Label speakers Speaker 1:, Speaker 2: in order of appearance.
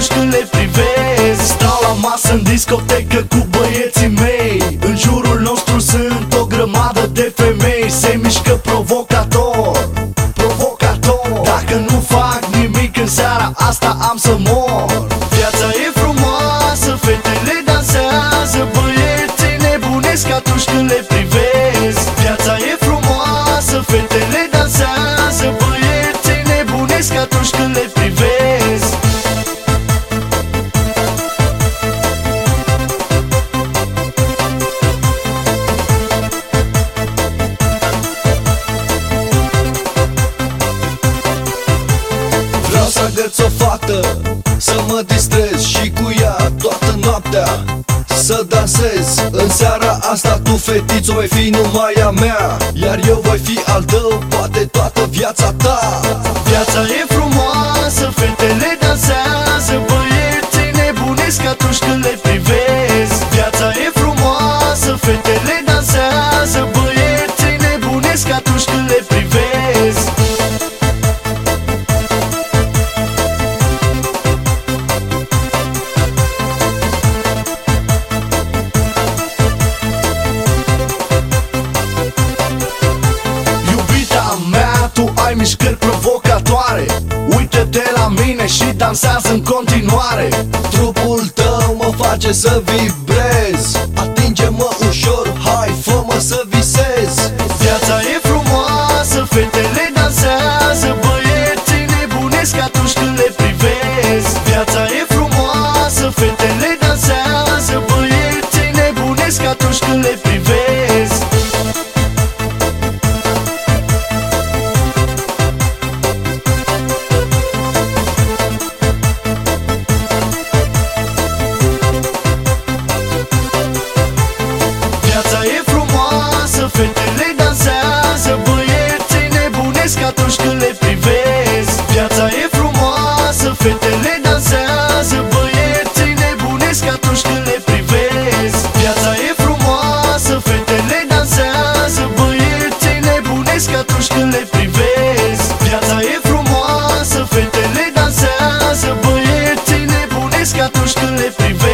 Speaker 1: atunci când le privesc. Stau la masă în discotecă
Speaker 2: cu băieții mei. O fată Să mă distrez și cu ea toată noaptea. Să dansez În seara asta tu fetițo vei fi numai a mea. Iar eu voi fi al tău poate toată viața ta.
Speaker 1: Viața în continuare
Speaker 2: Trupul tău mă face să vibrez. Atinge-mă ușor, hai fă-mă să visez.
Speaker 1: Viața e frumoasă, fetele dansează Băieții nebunesc atunci când le privesc. Viața e frumoasă, fetele dansează Băieții nebunesc atunci când le privesc atunci când le privesc Viața e frumoasă, fetele dansează Băieții nebunesc. Atunci când le privesc Viața e frumoasă, fetele dansează Băieții nebunesc. Atunci când le privesc Viața e frumoasă, fetele dansează Băieții nebunesc. Atunci când le privesc